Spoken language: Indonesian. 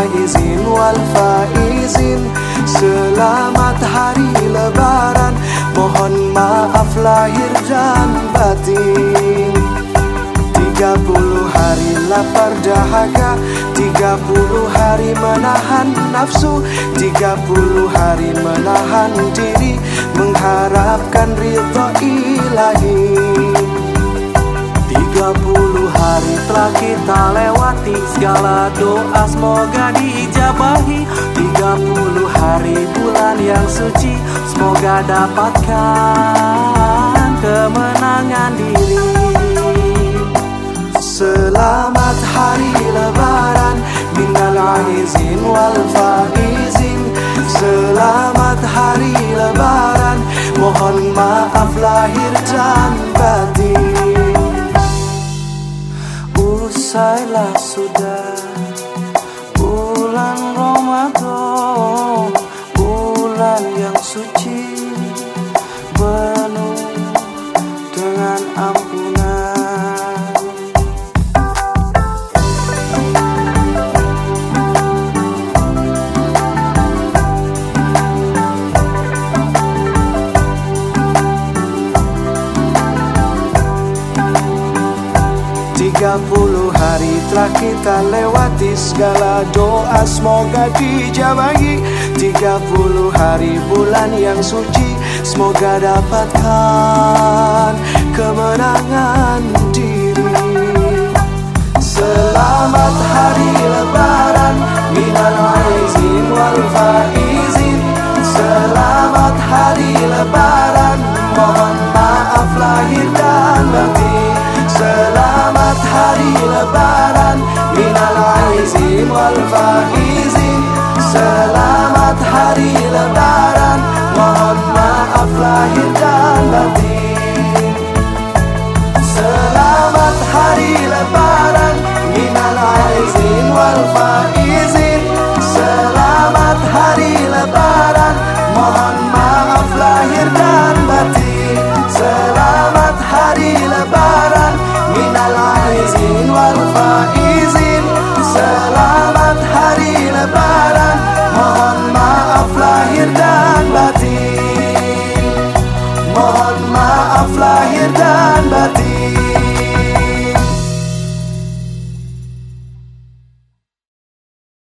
Minal aizin wal faizin. Selamat hari lebaran. Mohon maaf lahir dan batin. Tiga puluh hari lapar dahaga. Tiga puluh hari menahan nafsu. Tiga puluh hari menahan diri. Mengharapkan ridho ilahi telah kita lewati. Segala doa semoga diijabahi Tiga puluh hari bulan yang suci Semoga dapatkan kemenangan diri. Selamat hari lebaran Minal aizin wal faizin. Selamat hari lebaran Mohon maaf lahir dan batin Usailah sudah 30 hari telah kita lewati. Segala doa semoga dijabahi 30 hari bulan yang suci Semoga dapatkan kemenangan. Lebaran Minal aizin wal dan batin